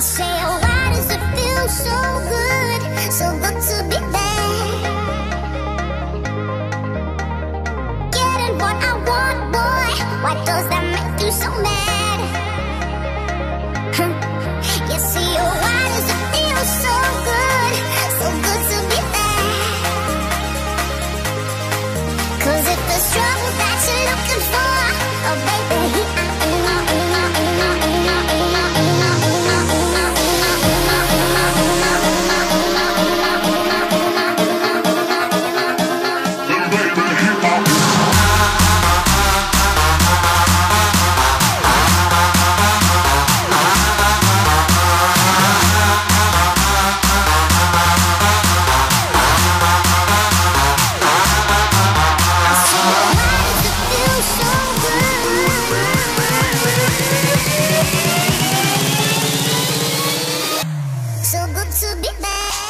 I oh, why does it feel so good, so good to be there. Getting what I want, boy. Why does that make you so mad? good to be bad.